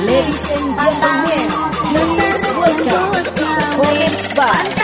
Ladies and gentlemen, please welcome Performance by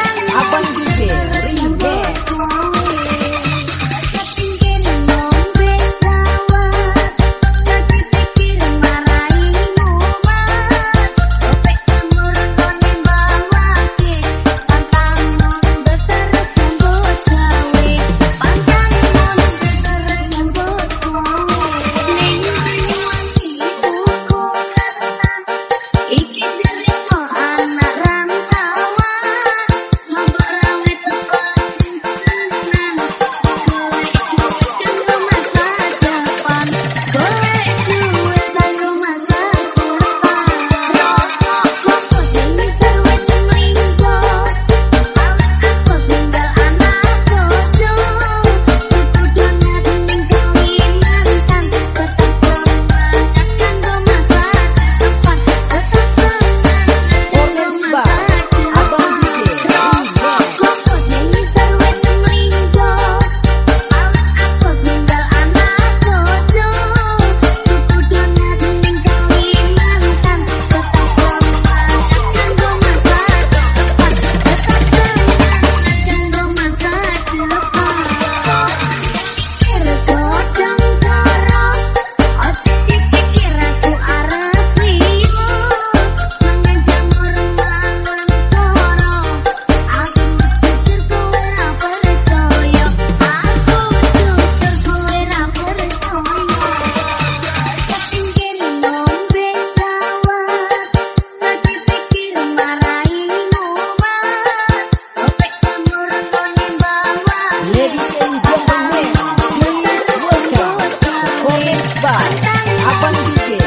Rapaz, o quê?